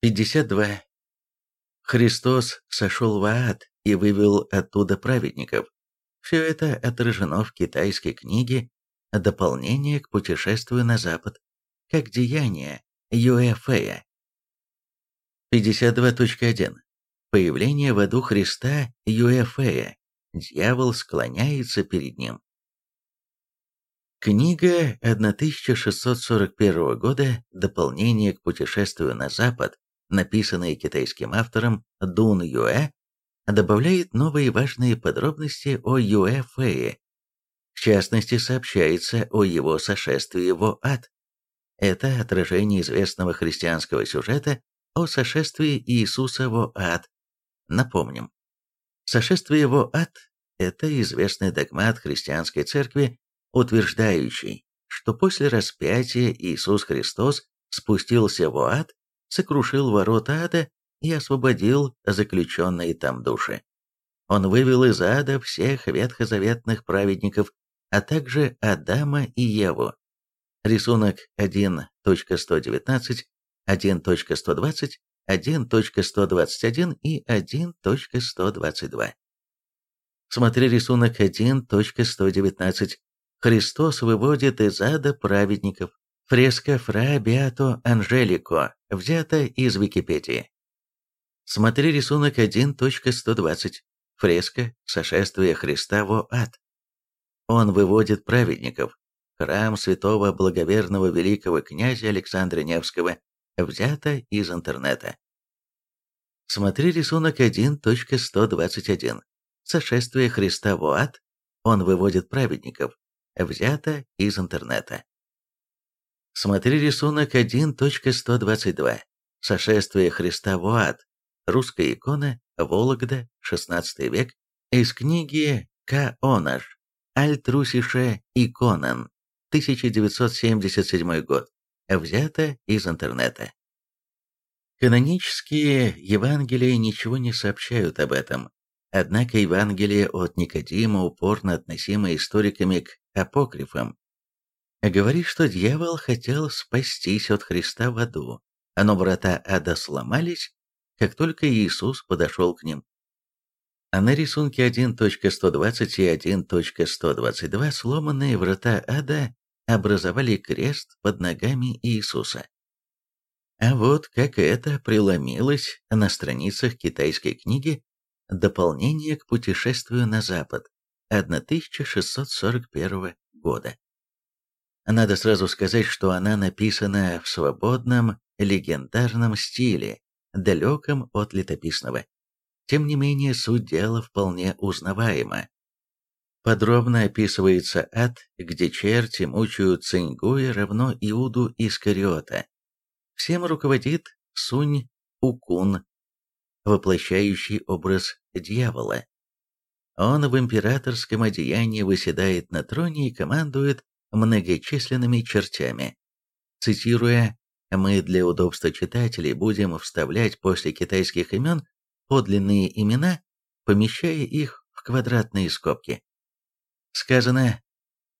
52. Христос сошел в ад и вывел оттуда праведников. Все это отражено в китайской книге «Дополнение к путешествию на Запад», как деяние Юэфея. 52.1. Появление в аду Христа Юэфея. Дьявол склоняется перед ним. Книга 1641 года «Дополнение к путешествию на Запад», написанная китайским автором Дун Юэ, добавляет новые важные подробности о Юэ Фэе. В частности, сообщается о его сошествии в ад. Это отражение известного христианского сюжета о сошествии Иисуса в ад. Напомним, сошествие в ад – это известный догмат христианской церкви, утверждающий, что после распятия Иисус Христос спустился в ад, сокрушил ворота ада и освободил заключенные там души. Он вывел из ада всех ветхозаветных праведников, а также Адама и Еву. Рисунок 1.119, 1.120, 1.121 и 1.122. Смотри рисунок 1.119. Христос выводит из ада праведников. Фреска Фра Беато Анжелико, взята из Википедии. Смотри рисунок 1.120. Фреска «Сошествие Христа во ад». Он выводит праведников. Храм святого благоверного великого князя Александра Невского, взято из интернета. Смотри рисунок 1.121. Сошествие Христа во ад. Он выводит праведников взято из интернета. Смотри рисунок 1.122. Сошествие Христа в ад. Русская икона, Вологда, XVI век, из книги К. Онаш, Альтрусише иконен, 1977 год, взято из интернета. Канонические Евангелия ничего не сообщают об этом, однако Евангелие от Никодима, упорно относимое историками к апокрифам, говорит, что дьявол хотел спастись от Христа в аду, но врата ада сломались, как только Иисус подошел к ним. А на рисунке 1.120 и 1.122 сломанные врата ада образовали крест под ногами Иисуса. А вот как это преломилось на страницах китайской книги «Дополнение к путешествию на Запад» 1641 года. Надо сразу сказать, что она написана в свободном, легендарном стиле, далеком от летописного. Тем не менее, суть дела вполне узнаваема. Подробно описывается ад, где черти мучают Цингуя равно Иуду Искариота. Всем руководит Сунь Укун, воплощающий образ дьявола. Он в императорском одеянии выседает на троне и командует многочисленными чертями. Цитируя, мы для удобства читателей будем вставлять после китайских имен подлинные имена, помещая их в квадратные скобки. Сказано,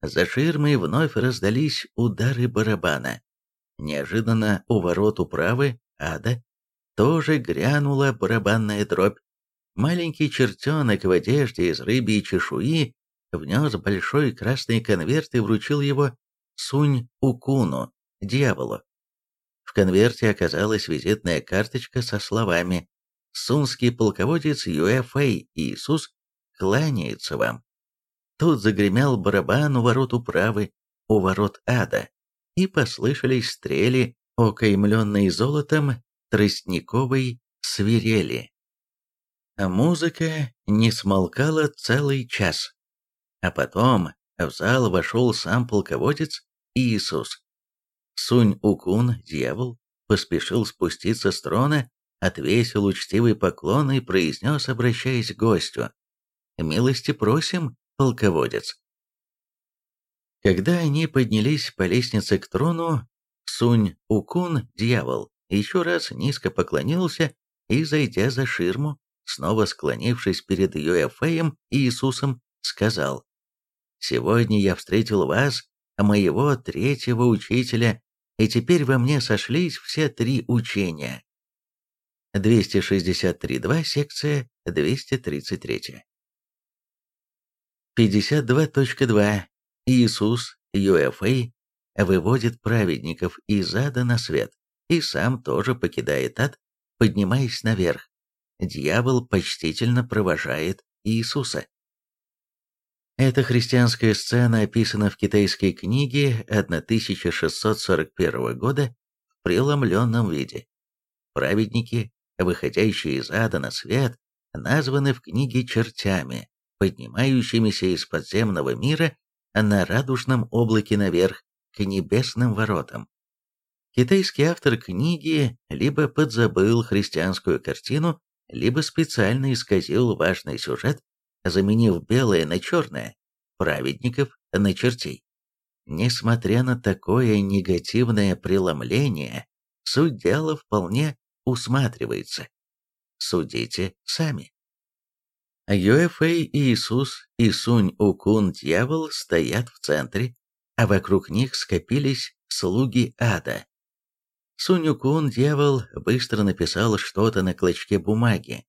за ширмой вновь раздались удары барабана. Неожиданно у ворот управы, ада, тоже грянула барабанная дробь. Маленький чертенок в одежде из рыбьей чешуи внес большой красный конверт и вручил его Сунь-Укуну, дьяволу. В конверте оказалась визитная карточка со словами «Сунский полководец Юэфэй Иисус кланяется вам». Тут загремел барабан у ворот управы, у ворот ада, и послышались стрели, окаймленные золотом тростниковой свирели. А музыка не смолкала целый час. А потом в зал вошел сам полководец Иисус. Сунь-Укун, дьявол, поспешил спуститься с трона, отвесил учтивый поклон и произнес, обращаясь к гостю, «Милости просим, полководец». Когда они поднялись по лестнице к трону, Сунь-Укун, дьявол, еще раз низко поклонился и, зайдя за ширму, снова склонившись перед Юэфеем и Иисусом, сказал, «Сегодня я встретил вас, моего третьего учителя, и теперь во мне сошлись все три учения. 263.2, секция 233. 52.2. Иисус, UFA, выводит праведников из ада на свет, и сам тоже покидает ад, поднимаясь наверх. Дьявол почтительно провожает Иисуса. Эта христианская сцена описана в китайской книге 1641 года в преломленном виде. Праведники, выходящие из ада на свет, названы в книге чертями, поднимающимися из подземного мира на радужном облаке наверх к небесным воротам. Китайский автор книги либо подзабыл христианскую картину, либо специально исказил важный сюжет, заменив белое на черное, праведников на чертей. Несмотря на такое негативное преломление, суть дела вполне усматривается. Судите сами. Юэфэй Иисус и Сунь-Укун дьявол стоят в центре, а вокруг них скопились слуги ада. Сунь-Укун дьявол быстро написал что-то на клочке бумаги,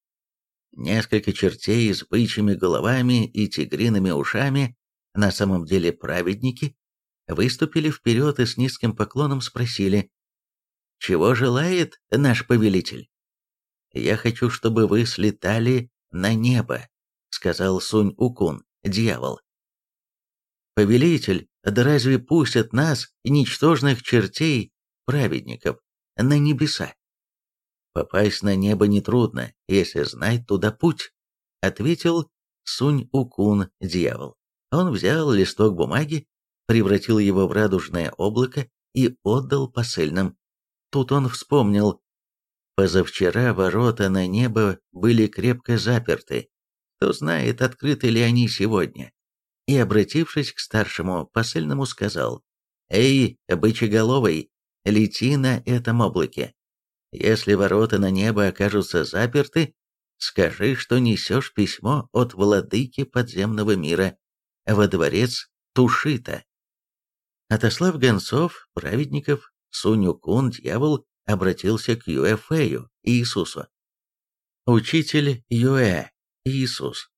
Несколько чертей с бычьими головами и тигриными ушами, на самом деле праведники, выступили вперед и с низким поклоном спросили, «Чего желает наш повелитель?» «Я хочу, чтобы вы слетали на небо», — сказал Сунь-Укун, дьявол. «Повелитель, да разве пустят нас, ничтожных чертей, праведников, на небеса?» Попасть на небо нетрудно, если знать туда путь, ответил Сунь-Укун, дьявол. Он взял листок бумаги, превратил его в радужное облако и отдал посыльным. Тут он вспомнил. Позавчера ворота на небо были крепко заперты. Кто знает, открыты ли они сегодня. И, обратившись к старшему посыльному, сказал, «Эй, бычеголовый, лети на этом облаке. Если ворота на небо окажутся заперты, скажи, что несешь письмо от владыки подземного мира во дворец Тушита. Отослав гонцов, праведников, Суню-кун, дьявол, обратился к Юэфею, Иисусу. «Учитель Юэ, Иисус,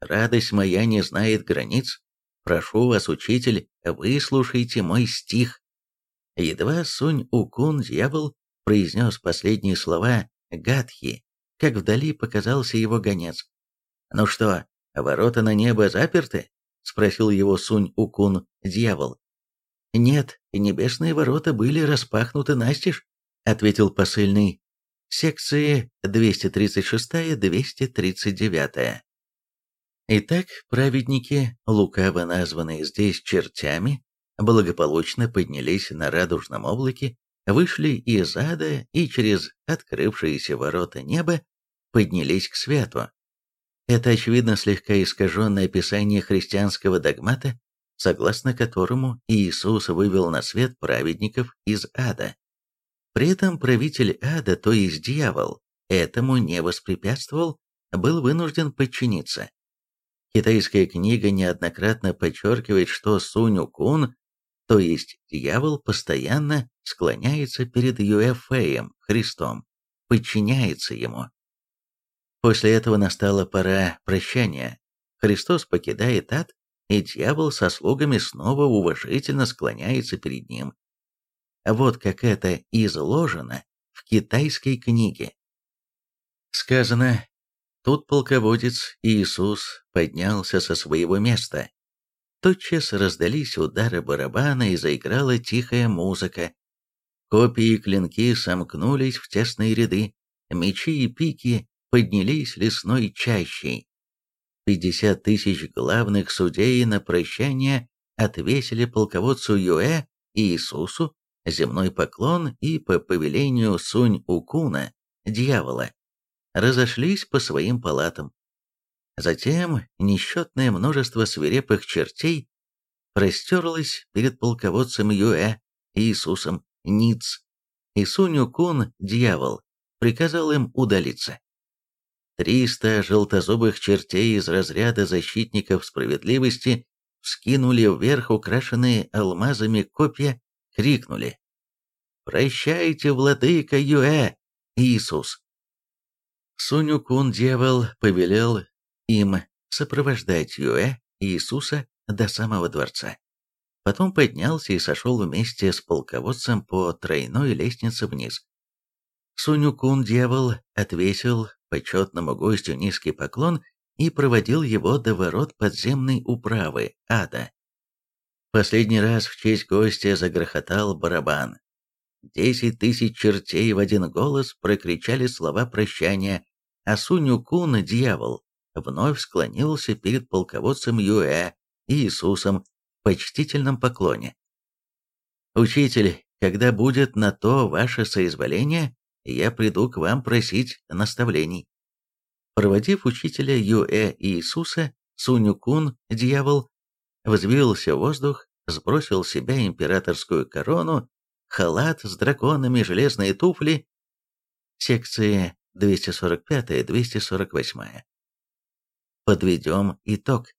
радость моя не знает границ. Прошу вас, учитель, выслушайте мой стих». Едва Сунь-Укун, дьявол, произнес последние слова Гадхи, как вдали показался его гонец. «Ну что, ворота на небо заперты?» — спросил его Сунь-Укун, дьявол. «Нет, небесные ворота были распахнуты настежь», — ответил посыльный. Секции 236-239. Итак, праведники, лукаво названные здесь чертями, благополучно поднялись на радужном облаке вышли из ада и через открывшиеся ворота неба поднялись к свету. Это, очевидно, слегка искаженное описание христианского догмата, согласно которому Иисус вывел на свет праведников из ада. При этом правитель ада, то есть дьявол, этому не воспрепятствовал, был вынужден подчиниться. Китайская книга неоднократно подчеркивает, что Сунь-Кун то есть дьявол постоянно склоняется перед Юэфеем, Христом, подчиняется ему. После этого настала пора прощания. Христос покидает ад, и дьявол со слугами снова уважительно склоняется перед ним. Вот как это изложено в китайской книге. Сказано, тут полководец Иисус поднялся со своего места Тотчас раздались удары барабана и заиграла тихая музыка. Копии и клинки сомкнулись в тесные ряды, мечи и пики поднялись лесной чащей. Пятьдесят тысяч главных судей на прощание отвесили полководцу Юэ и Иисусу земной поклон и по повелению Сунь-Укуна, дьявола, разошлись по своим палатам. Затем несчетное множество свирепых чертей простерлось перед полководцем Юэ, Иисусом Ниц, и Суню-кун, дьявол, приказал им удалиться. Триста желтозубых чертей из разряда защитников справедливости вскинули вверх украшенные алмазами копья, крикнули «Прощайте, владыка Юэ, Иисус!» Суню-кун дьявол повелел им сопровождать Юэ и Иисуса до самого дворца. Потом поднялся и сошел вместе с полководцем по тройной лестнице вниз. Суню-кун дьявол отвесил почетному гостю низкий поклон и проводил его до ворот подземной управы, ада. Последний раз в честь гостя загрохотал барабан. Десять тысяч чертей в один голос прокричали слова прощания, а Суню-кун, дьявол, вновь склонился перед полководцем Юэ и Иисусом в почтительном поклоне. «Учитель, когда будет на то ваше соизволение, я приду к вам просить наставлений». Проводив учителя Юэ и Иисуса, Суню-кун, дьявол, взвился в воздух, сбросил с себя императорскую корону, халат с драконами, железные туфли. Секции 245-248. Подведем итог.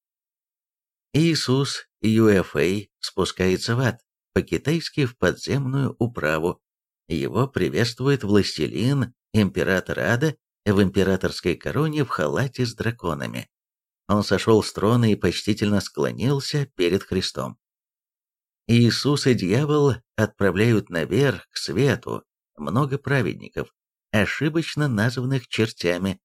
Иисус Юэфэй спускается в ад, по-китайски в подземную управу. Его приветствует властелин, император ада, в императорской короне в халате с драконами. Он сошел с трона и почтительно склонился перед Христом. Иисус и дьявол отправляют наверх, к свету, много праведников, ошибочно названных чертями.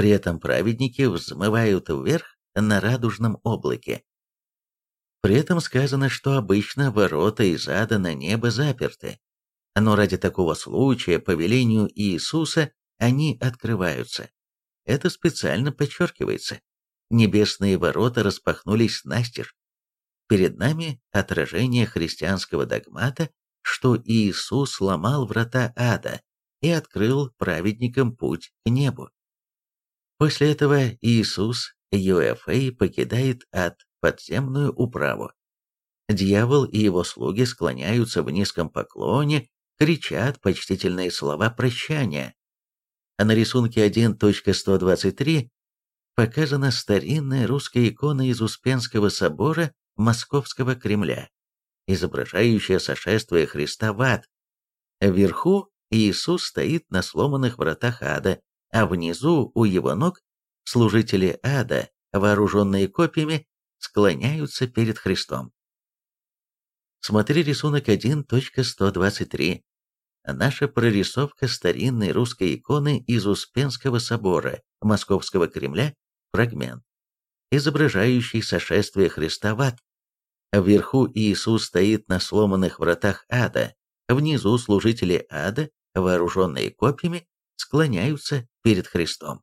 При этом праведники взмывают вверх на радужном облаке. При этом сказано, что обычно ворота из ада на небо заперты, но ради такого случая, по велению Иисуса, они открываются. Это специально подчеркивается. Небесные ворота распахнулись настежь. Перед нами отражение христианского догмата, что Иисус сломал врата ада и открыл праведникам путь к небу. После этого Иисус Юэфэй покидает ад, подземную управу. Дьявол и его слуги склоняются в низком поклоне, кричат почтительные слова прощания. А на рисунке 1.123 показана старинная русская икона из Успенского собора Московского Кремля, изображающая сошествие Христа в ад. Вверху Иисус стоит на сломанных вратах ада, а внизу у его ног служители ада, вооруженные копьями, склоняются перед Христом. Смотри рисунок 1.123. Наша прорисовка старинной русской иконы из Успенского собора Московского Кремля фрагмент, изображающий сошествие Христа в ад. Вверху Иисус стоит на сломанных вратах ада, внизу служители ада, вооруженные копьями, склоняются перед Христом.